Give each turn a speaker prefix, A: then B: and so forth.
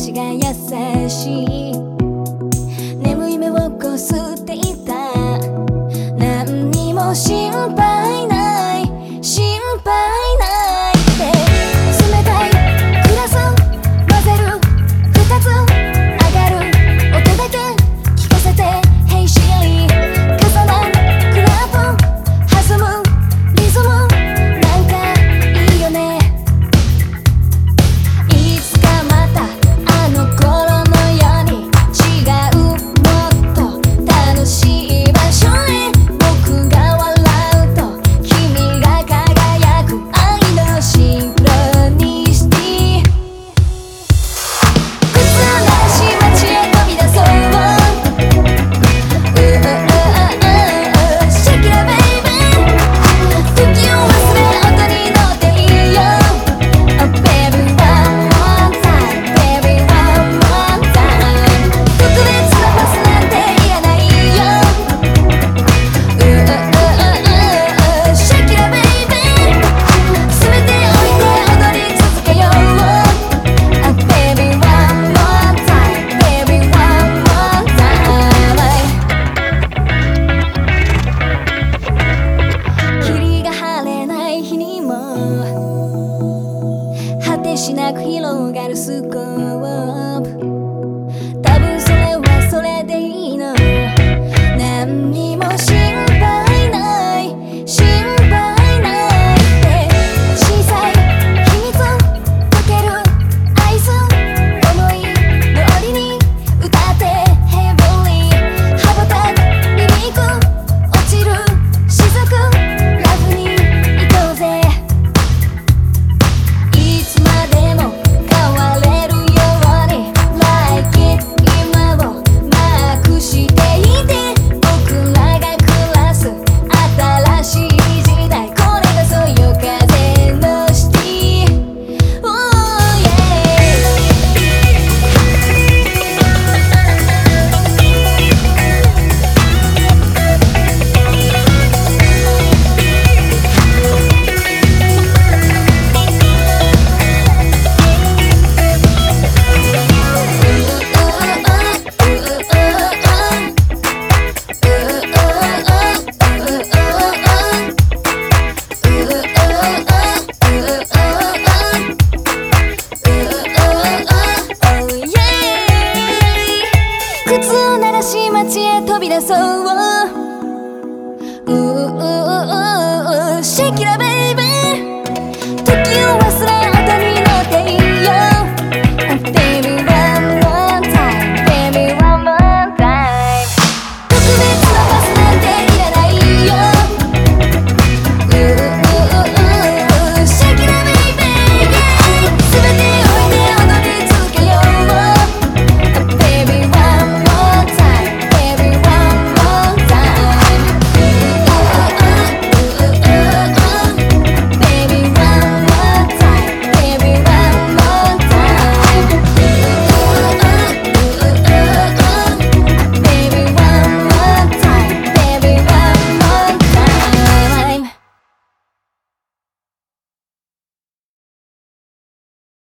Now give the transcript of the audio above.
A: しが優しい。眠い目をこすっていた。何にも心配ない。心配しなく広がるスコープ。出そう。